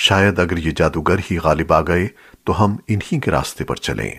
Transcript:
شاید اگر یہ جادوگر ہی غالب آ گئے تو ہم انہی کے راستے پر چلیں۔